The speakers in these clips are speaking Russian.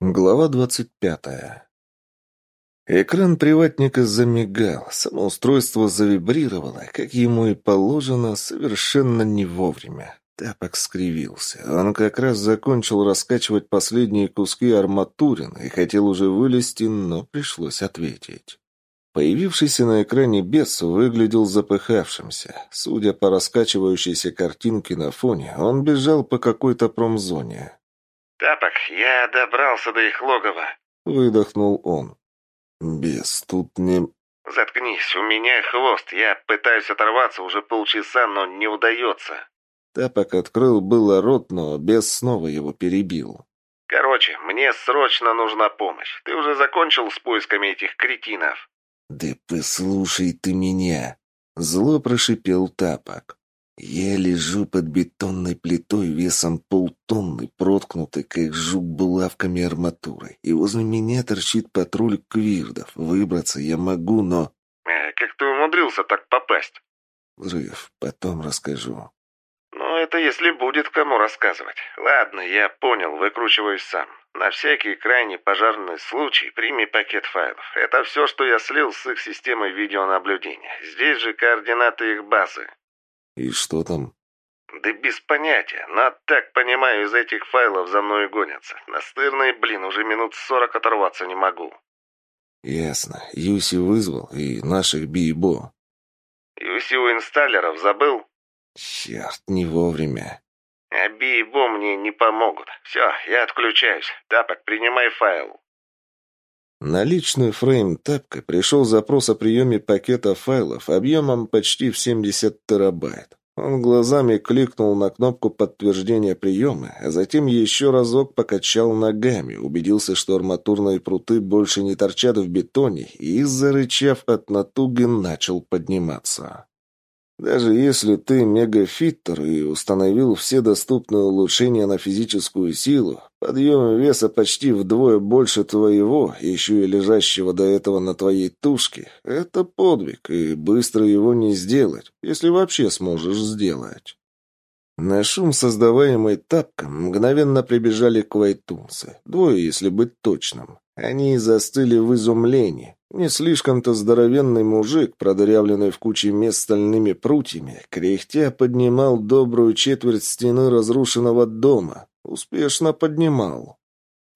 Глава двадцать пятая. Экран приватника замигал, самоустройство завибрировало, как ему и положено, совершенно не вовремя. Тапок скривился. Он как раз закончил раскачивать последние куски арматурин и хотел уже вылезти, но пришлось ответить. Появившийся на экране бес выглядел запыхавшимся. Судя по раскачивающейся картинке на фоне, он бежал по какой-то промзоне. «Тапок, я добрался до их логова», — выдохнул он. «Бес, тут не...» «Заткнись, у меня хвост. Я пытаюсь оторваться уже полчаса, но не удается». Тапок открыл было рот, но бес снова его перебил. «Короче, мне срочно нужна помощь. Ты уже закончил с поисками этих кретинов?» «Да послушай ты меня!» Зло прошипел Тапок. Я лежу под бетонной плитой весом полтонны, проткнутой, как жук булавками арматуры, и возле меня торчит патруль квирдов. Выбраться я могу, но... Э, как ты умудрился так попасть? Взрыв, потом расскажу. Ну, это если будет кому рассказывать. Ладно, я понял, выкручиваюсь сам. На всякий крайний пожарный случай прими пакет файлов. Это все, что я слил с их системой видеонаблюдения. Здесь же координаты их базы. «И что там?» «Да без понятия. Но, так понимаю, из этих файлов за мной гонятся. Настырный, блин, уже минут сорок оторваться не могу». «Ясно. Юси вызвал и наших Бибо». «Юси у инсталлеров забыл?» «Черт, не вовремя». «А Бибо мне не помогут. Все, я отключаюсь. Тапок, принимай файл». На личную фрейм тапка пришел запрос о приеме пакета файлов объемом почти в 70 терабайт. Он глазами кликнул на кнопку подтверждения приема, а затем еще разок покачал ногами, убедился, что арматурные пруты больше не торчат в бетоне, и, зарычав от натуги, начал подниматься. Даже если ты мегафиттер и установил все доступные улучшения на физическую силу, подъем веса почти вдвое больше твоего, еще и лежащего до этого на твоей тушке, это подвиг, и быстро его не сделать, если вообще сможешь сделать. На шум, создаваемый тапком, мгновенно прибежали квайтунцы. Двое, если быть точным. Они застыли в изумлении. Не слишком-то здоровенный мужик, продырявленный в куче мест стальными прутьями, кряхтя поднимал добрую четверть стены разрушенного дома. Успешно поднимал.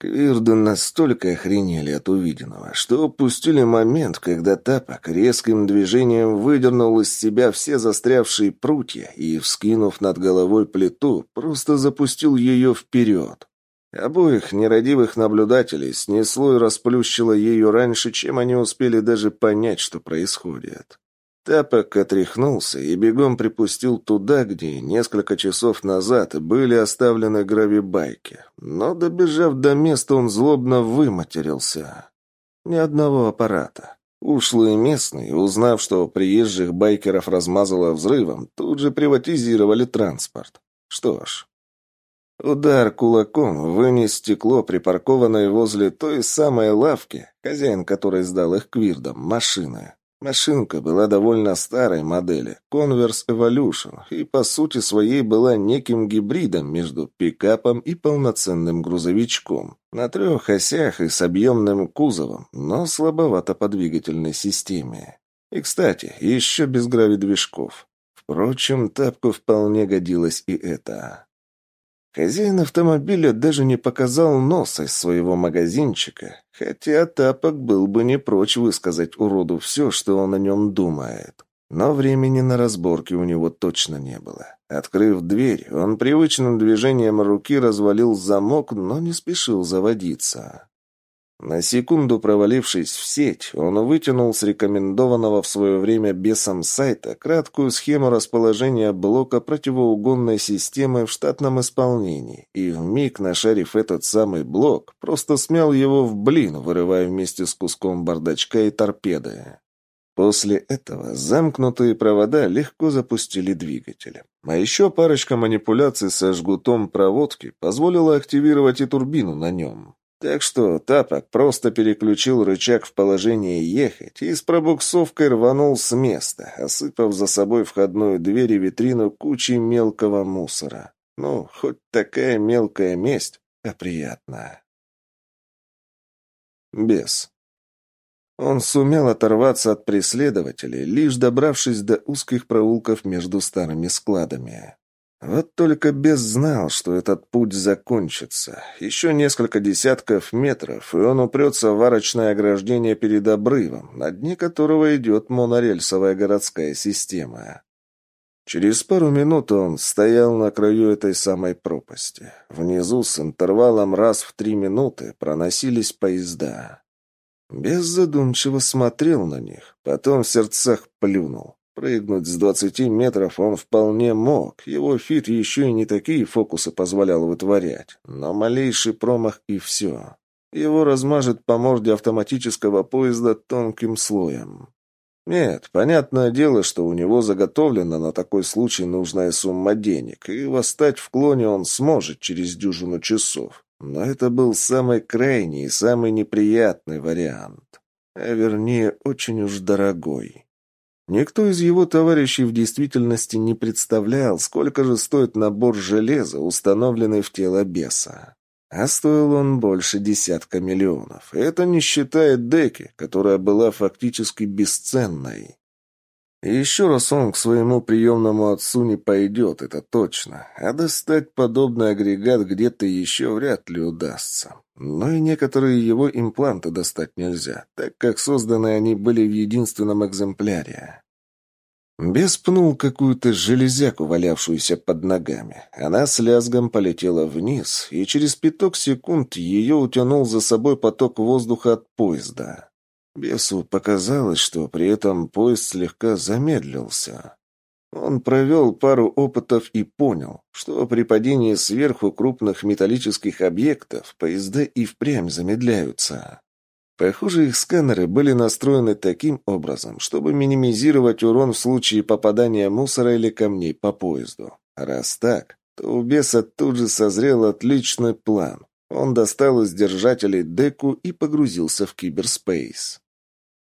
Квирды настолько охренели от увиденного, что упустили момент, когда Тапок резким движением выдернул из себя все застрявшие прутья и, вскинув над головой плиту, просто запустил ее вперед. Обоих нерадивых наблюдателей снесло и расплющило ее раньше, чем они успели даже понять, что происходит. Тапок отряхнулся и бегом припустил туда, где несколько часов назад были оставлены гравибайки. Но, добежав до места, он злобно выматерился. Ни одного аппарата. Ушлые местные, узнав, что приезжих байкеров размазало взрывом, тут же приватизировали транспорт. Что ж, Удар кулаком вынес стекло, припаркованное возле той самой лавки, хозяин которой сдал их квирдам, машины. Машинка была довольно старой модели, Converse Evolution, и по сути своей была неким гибридом между пикапом и полноценным грузовичком. На трех осях и с объемным кузовом, но слабовато по двигательной системе. И, кстати, еще без гравидвижков. Впрочем, тапку вполне годилось и это. Хозяин автомобиля даже не показал носа из своего магазинчика, хотя Тапок был бы не прочь высказать уроду все, что он о нем думает. Но времени на разборки у него точно не было. Открыв дверь, он привычным движением руки развалил замок, но не спешил заводиться. На секунду провалившись в сеть, он вытянул с рекомендованного в свое время бесом сайта краткую схему расположения блока противоугонной системы в штатном исполнении и, вмиг нашарив этот самый блок, просто смял его в блин, вырывая вместе с куском бардачка и торпеды. После этого замкнутые провода легко запустили двигатель. А еще парочка манипуляций со жгутом проводки позволила активировать и турбину на нем. Так что Тапок просто переключил рычаг в положение «ехать» и с пробуксовкой рванул с места, осыпав за собой входную дверь и витрину кучей мелкого мусора. Ну, хоть такая мелкая месть, а приятная. Бес. Он сумел оторваться от преследователей, лишь добравшись до узких проулков между старыми складами. Вот только Бес знал, что этот путь закончится. Еще несколько десятков метров, и он упрется в арочное ограждение перед обрывом, на дне которого идет монорельсовая городская система. Через пару минут он стоял на краю этой самой пропасти. Внизу с интервалом раз в три минуты проносились поезда. Без задумчиво смотрел на них, потом в сердцах плюнул. Прыгнуть с двадцати метров он вполне мог, его фит еще и не такие фокусы позволял вытворять, но малейший промах и все. Его размажет по морде автоматического поезда тонким слоем. Нет, понятное дело, что у него заготовлена на такой случай нужная сумма денег, и восстать в клоне он сможет через дюжину часов. Но это был самый крайний и самый неприятный вариант. А вернее, очень уж дорогой. Никто из его товарищей в действительности не представлял, сколько же стоит набор железа, установленный в тело беса. А стоил он больше десятка миллионов. Это не считая деки, которая была фактически бесценной. И еще раз он к своему приемному отцу не пойдет, это точно. А достать подобный агрегат где-то еще вряд ли удастся. Но и некоторые его импланты достать нельзя, так как созданы они были в единственном экземпляре. Бес пнул какую-то железяку, валявшуюся под ногами. Она с лязгом полетела вниз, и через пяток секунд ее утянул за собой поток воздуха от поезда. Бесу показалось, что при этом поезд слегка замедлился. Он провел пару опытов и понял, что при падении сверху крупных металлических объектов поезда и впрямь замедляются. Похоже, их сканеры были настроены таким образом, чтобы минимизировать урон в случае попадания мусора или камней по поезду. Раз так, то у беса тут же созрел отличный план. Он достал из держателей деку и погрузился в киберспейс.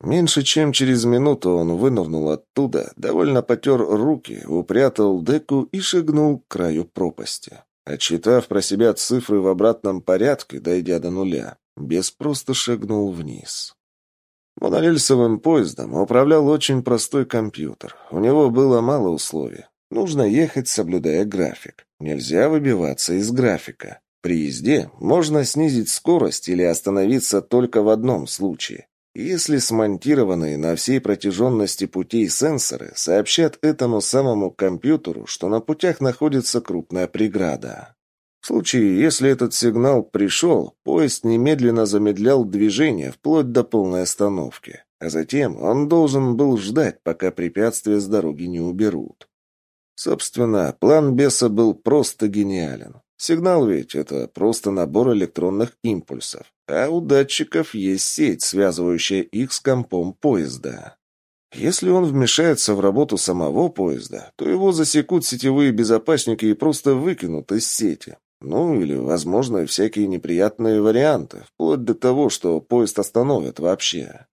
Меньше чем через минуту он вынырнул оттуда, довольно потер руки, упрятал деку и шагнул к краю пропасти. Отчитав про себя цифры в обратном порядке, дойдя до нуля, Бес просто шагнул вниз. Монорельсовым поездом управлял очень простой компьютер. У него было мало условий. Нужно ехать, соблюдая график. Нельзя выбиваться из графика. При езде можно снизить скорость или остановиться только в одном случае. Если смонтированные на всей протяженности путей сенсоры сообщат этому самому компьютеру, что на путях находится крупная преграда. В случае, если этот сигнал пришел, поезд немедленно замедлял движение вплоть до полной остановки. А затем он должен был ждать, пока препятствия с дороги не уберут. Собственно, план беса был просто гениален. Сигнал ведь это просто набор электронных импульсов, а у датчиков есть сеть, связывающая их с компом поезда. Если он вмешается в работу самого поезда, то его засекут сетевые безопасники и просто выкинут из сети. Ну, или, возможно, всякие неприятные варианты, вплоть до того, что поезд остановят вообще.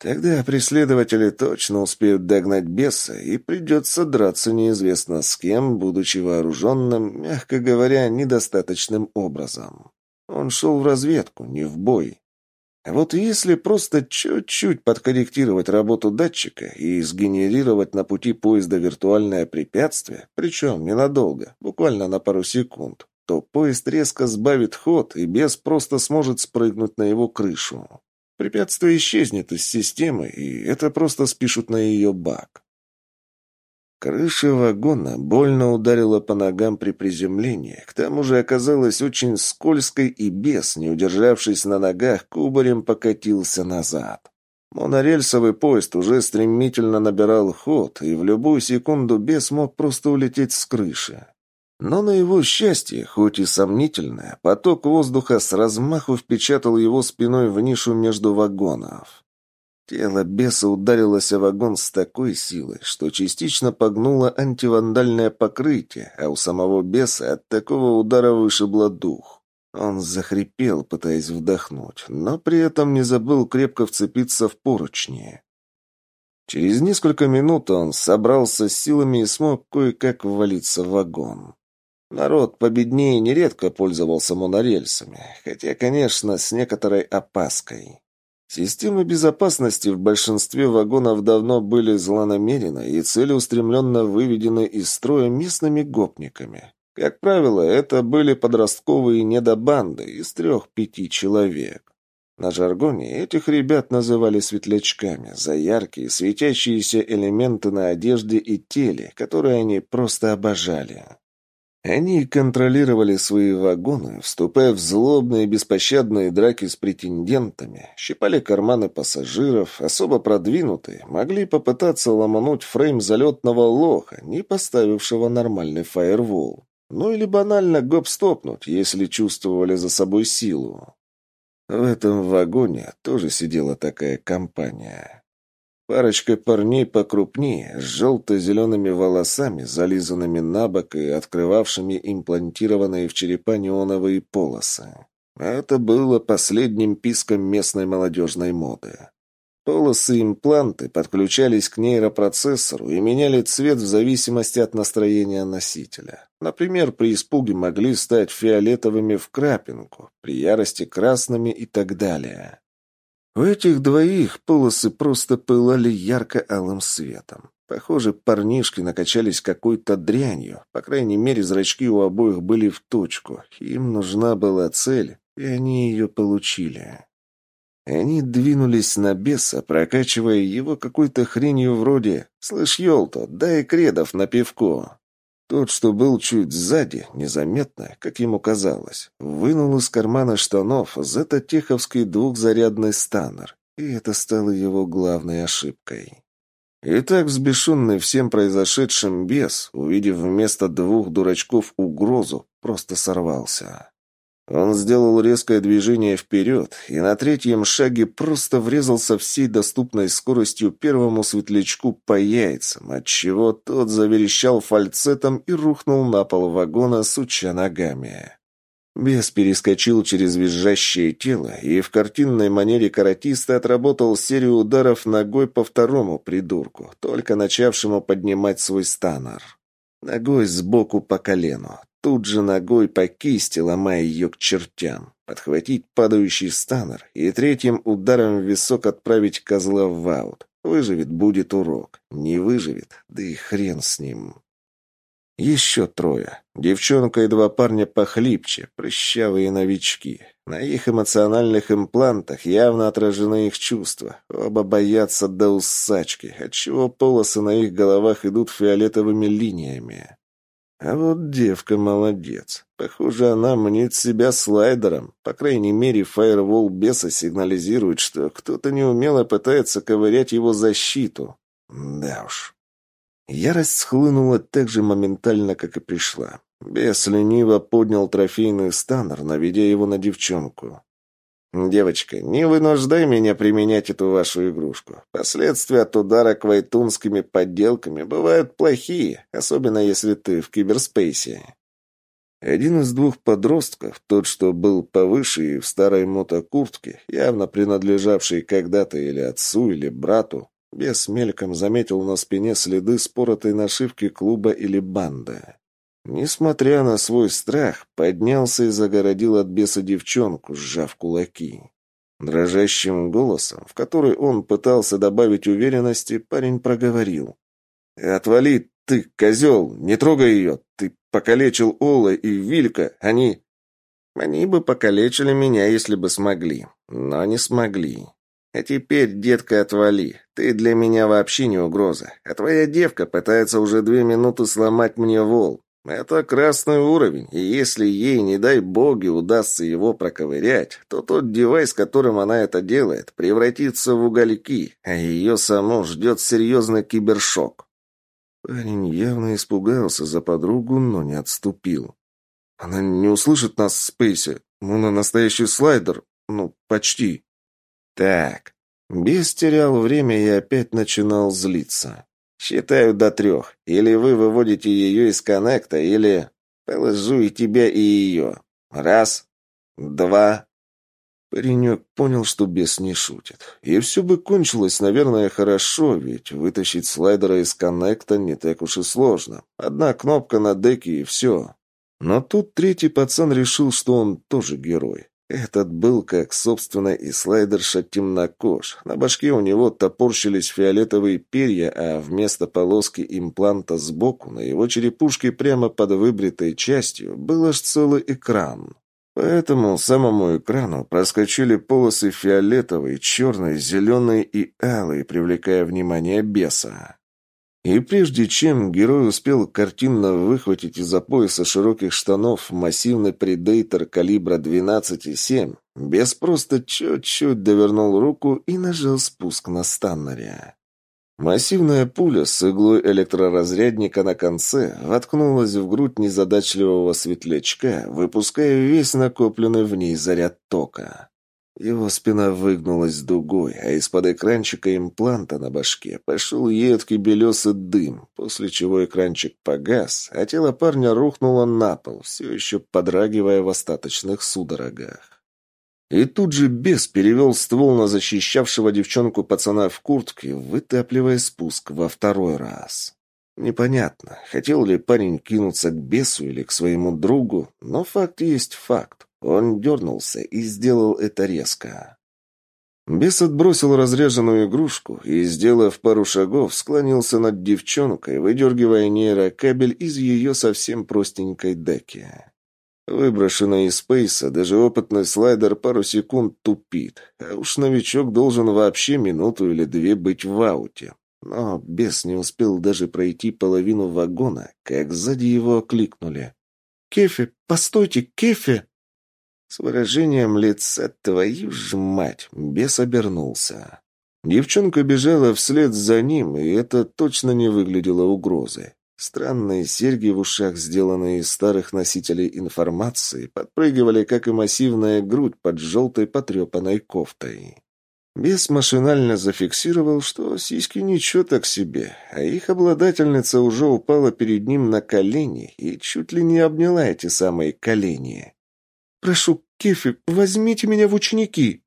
Тогда преследователи точно успеют догнать беса, и придется драться неизвестно с кем, будучи вооруженным, мягко говоря, недостаточным образом. Он шел в разведку, не в бой. А вот если просто чуть-чуть подкорректировать работу датчика и сгенерировать на пути поезда виртуальное препятствие, причем ненадолго, буквально на пару секунд, то поезд резко сбавит ход, и бес просто сможет спрыгнуть на его крышу. Препятствие исчезнет из системы, и это просто спишут на ее бак. Крыша вагона больно ударила по ногам при приземлении, к тому же оказалась очень скользкой, и бес, не удержавшись на ногах, кубарем покатился назад. Монорельсовый поезд уже стремительно набирал ход, и в любую секунду бес мог просто улететь с крыши. Но на его счастье, хоть и сомнительное, поток воздуха с размаху впечатал его спиной в нишу между вагонов. Тело беса ударилось о вагон с такой силой, что частично погнуло антивандальное покрытие, а у самого беса от такого удара вышибло дух. Он захрипел, пытаясь вдохнуть, но при этом не забыл крепко вцепиться в поручни. Через несколько минут он собрался с силами и смог кое-как ввалиться в вагон. Народ победнее нередко пользовался монорельсами, хотя, конечно, с некоторой опаской. Системы безопасности в большинстве вагонов давно были злонамеренно и целеустремленно выведены из строя местными гопниками. Как правило, это были подростковые недобанды из трех-пяти человек. На жаргоне этих ребят называли светлячками за яркие светящиеся элементы на одежде и теле, которые они просто обожали. Они контролировали свои вагоны, вступая в злобные беспощадные драки с претендентами, щипали карманы пассажиров, особо продвинутые, могли попытаться ломануть фрейм залетного лоха, не поставившего нормальный фаервол. Ну или банально гоп-стопнуть, если чувствовали за собой силу. В этом вагоне тоже сидела такая компания. Парочка парней покрупнее, с желто-зелеными волосами, зализанными на бок и открывавшими имплантированные в черепа неоновые полосы. Это было последним писком местной молодежной моды. Полосы-импланты подключались к нейропроцессору и меняли цвет в зависимости от настроения носителя. Например, при испуге могли стать фиолетовыми в крапинку, при ярости красными и так далее. У этих двоих полосы просто пылали ярко-алым светом. Похоже, парнишки накачались какой-то дрянью. По крайней мере, зрачки у обоих были в точку. Им нужна была цель, и они ее получили. Они двинулись на беса, прокачивая его какой-то хренью вроде «Слышь, Ёлто, дай кредов на пивко». Тот, что был чуть сзади, незаметно, как ему казалось, вынул из кармана штанов зетотеховский двухзарядный станнер, и это стало его главной ошибкой. И так взбешенный всем произошедшим бес, увидев вместо двух дурачков угрозу, просто сорвался. Он сделал резкое движение вперед и на третьем шаге просто врезался всей доступной скоростью первому светлячку по яйцам, отчего тот заверещал фальцетом и рухнул на пол вагона, суча ногами. Бес перескочил через визжащее тело и в картинной манере каратиста отработал серию ударов ногой по второму придурку, только начавшему поднимать свой станер. Ногой сбоку по колену, тут же ногой по кисти, ломая ее к чертям, подхватить падающий станер и третьим ударом в висок отправить козла в аут. Выживет, будет урок. Не выживет, да и хрен с ним. Еще трое. Девчонка и два парня похлипче, прыщавые новички. На их эмоциональных имплантах явно отражены их чувства. Оба боятся до усачки, отчего полосы на их головах идут фиолетовыми линиями. А вот девка молодец. Похоже, она мнит себя слайдером. По крайней мере, фаервол беса сигнализирует, что кто-то неумело пытается ковырять его защиту. Да уж. Ярость схлынула так же моментально, как и пришла. Бес лениво поднял трофейный станнер, наведя его на девчонку. «Девочка, не вынуждай меня применять эту вашу игрушку. Последствия от удара квайтунскими подделками бывают плохие, особенно если ты в киберспейсе». Один из двух подростков, тот, что был повыше и в старой мотокуртке, явно принадлежавший когда-то или отцу, или брату, без мельком заметил на спине следы споротой нашивки клуба или банды. Несмотря на свой страх, поднялся и загородил от беса девчонку, сжав кулаки. Дрожащим голосом, в который он пытался добавить уверенности, парень проговорил. «Отвали, ты, козел, не трогай ее! Ты покалечил Ола и Вилька, они...» «Они бы покалечили меня, если бы смогли, но не смогли. А теперь, детка, отвали. Ты для меня вообще не угроза. А твоя девка пытается уже две минуты сломать мне вол. Это красный уровень, и если ей, не дай боги, удастся его проковырять, то тот девайс, которым она это делает, превратится в угольки, а ее саму ждет серьезный кибершок. Парень явно испугался за подругу, но не отступил. Она не услышит нас в спейсе. Мы на настоящий слайдер. Ну, почти. Так. Бес терял время и опять начинал злиться. «Считаю до трех. Или вы выводите ее из коннекта, или... Положу и тебя, и ее. Раз, два...» Паренек понял, что бес не шутит. И все бы кончилось, наверное, хорошо, ведь вытащить слайдера из коннекта не так уж и сложно. Одна кнопка на деке и все. Но тут третий пацан решил, что он тоже герой. Этот был, как, собственно, и слайдерша темнокож. На башке у него топорщились фиолетовые перья, а вместо полоски импланта сбоку на его черепушке прямо под выбритой частью был аж целый экран. По этому самому экрану проскочили полосы фиолетовой, черной, зеленой и алой, привлекая внимание беса. И прежде чем герой успел картинно выхватить из-за пояса широких штанов массивный предейтор калибра 12,7, бес просто чуть-чуть довернул руку и нажал спуск на станнере. Массивная пуля с иглой электроразрядника на конце воткнулась в грудь незадачливого светлячка, выпуская весь накопленный в ней заряд тока. Его спина выгнулась дугой, а из-под экранчика импланта на башке пошел едкий белесый дым, после чего экранчик погас, а тело парня рухнуло на пол, все еще подрагивая в остаточных судорогах. И тут же бес перевел ствол на защищавшего девчонку пацана в куртке, вытапливая спуск во второй раз. Непонятно, хотел ли парень кинуться к бесу или к своему другу, но факт есть факт. Он дернулся и сделал это резко. Бес отбросил разреженную игрушку и, сделав пару шагов, склонился над девчонкой, выдергивая нейрокабель из ее совсем простенькой деки. Выброшенный из спейса, даже опытный слайдер пару секунд тупит, а уж новичок должен вообще минуту или две быть в ауте. Но бес не успел даже пройти половину вагона, как сзади его окликнули. «Кефи! Постойте, Кефи!» С выражением лица «твою ж мать!» бес обернулся. Девчонка бежала вслед за ним, и это точно не выглядело угрозой. Странные серьги в ушах, сделанные из старых носителей информации, подпрыгивали, как и массивная грудь под желтой потрепанной кофтой. Бес машинально зафиксировал, что сиськи ничего так себе, а их обладательница уже упала перед ним на колени и чуть ли не обняла эти самые колени. «Прошу, Кефи, возьмите меня в ученики!»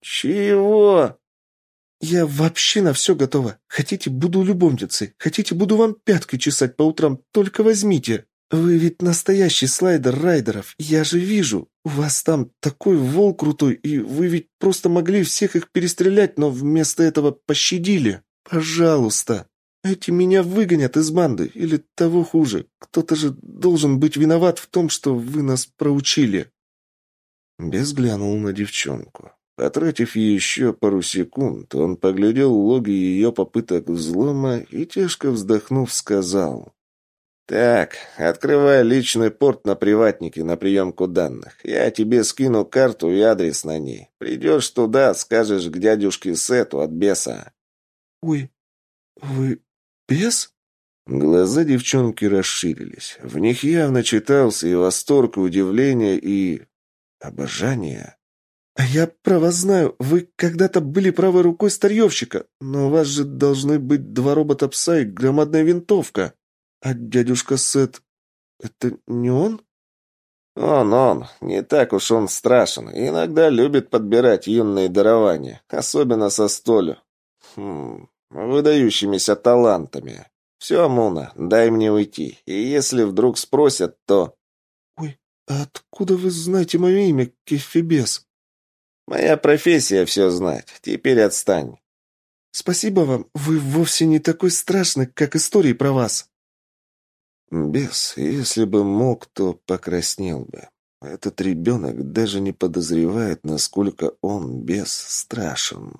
«Чего?» «Я вообще на все готова. Хотите, буду любовницей. Хотите, буду вам пяткой чесать по утрам. Только возьмите. Вы ведь настоящий слайдер райдеров. Я же вижу. У вас там такой вол крутой, и вы ведь просто могли всех их перестрелять, но вместо этого пощадили. Пожалуйста. Эти меня выгонят из банды. Или того хуже. Кто-то же должен быть виноват в том, что вы нас проучили». Бес глянул на девчонку. Потратив еще пару секунд, он поглядел логи ее попыток взлома и, тяжко вздохнув, сказал. «Так, открывай личный порт на приватнике на приемку данных. Я тебе скину карту и адрес на ней. Придешь туда, скажешь к дядюшке Сету от беса». «Ой, вы бес?» Глаза девчонки расширились. В них явно читался и восторг, и удивление, и Обожание? А я про знаю. Вы когда-то были правой рукой старьевщика, но у вас же должны быть два робота-пса и громадная винтовка. А дядюшка Сет... Это не он? Он, он. Не так уж он страшен. Иногда любит подбирать юные дарования. Особенно со столью. Хм, выдающимися талантами. Все, Муна, дай мне уйти. И если вдруг спросят, то... «А откуда вы знаете мое имя, Кефибес?» «Моя профессия все знать. Теперь отстань». «Спасибо вам. Вы вовсе не такой страшный, как истории про вас». Бес, если бы мог, то покраснел бы. Этот ребенок даже не подозревает, насколько он, бес, страшен.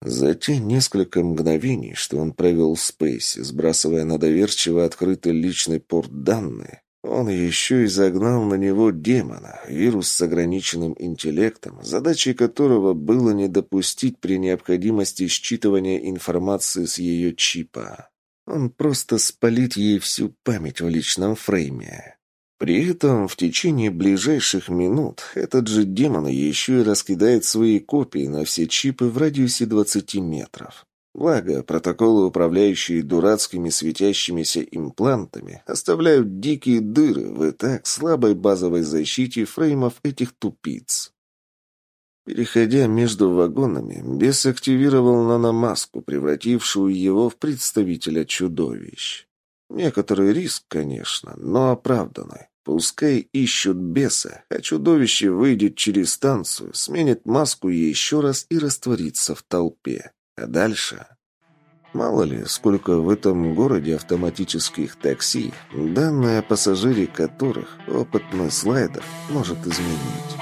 За те несколько мгновений, что он провел в спейсе, сбрасывая на доверчиво открытый личный порт данные, он еще и загнал на него демона, вирус с ограниченным интеллектом, задачей которого было не допустить при необходимости считывания информации с ее чипа. Он просто спалит ей всю память в личном фрейме. При этом в течение ближайших минут этот же демон еще и раскидает свои копии на все чипы в радиусе 20 метров. Благо, протоколы, управляющие дурацкими светящимися имплантами, оставляют дикие дыры в и так слабой базовой защите фреймов этих тупиц. Переходя между вагонами, бес активировал наномаску, превратившую его в представителя чудовищ. Некоторый риск, конечно, но оправданный. Пускай ищут беса, а чудовище выйдет через станцию, сменит маску еще раз и растворится в толпе. А дальше... Мало ли, сколько в этом городе автоматических такси, данные о пассажире которых опытный слайдер может изменить.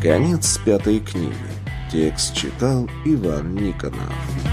Конец пятой книги. Текст читал Иван Никонов.